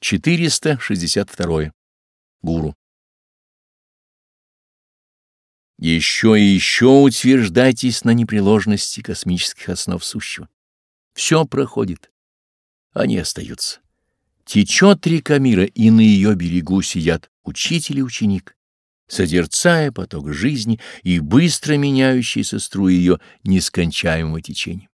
462. Гуру. Еще и еще утверждайтесь на непреложности космических основ сущего. Все проходит, они остаются. Течет река мира, и на ее берегу сидят учитель и ученик, созерцая поток жизни и быстро меняющийся струи ее нескончаемого течения.